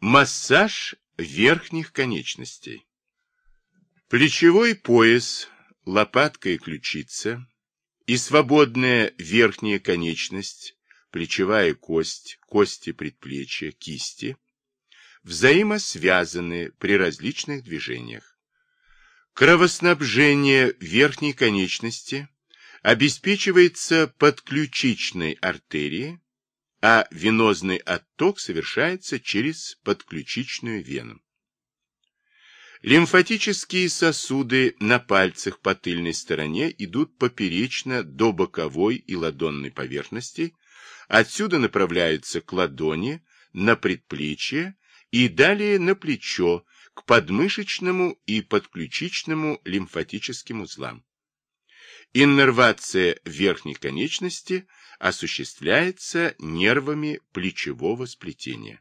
Массаж верхних конечностей. Плечевой пояс, лопатка и ключица и свободная верхняя конечность, плечевая кость, кости предплечья, кисти взаимосвязаны при различных движениях. Кровоснабжение верхней конечности обеспечивается подключичной артерией, а венозный отток совершается через подключичную вену. Лимфатические сосуды на пальцах по тыльной стороне идут поперечно до боковой и ладонной поверхностей, отсюда направляются к ладони, на предплечье и далее на плечо, к подмышечному и подключичному лимфатическим узлам. Иннервация верхней конечности осуществляется нервами плечевого сплетения.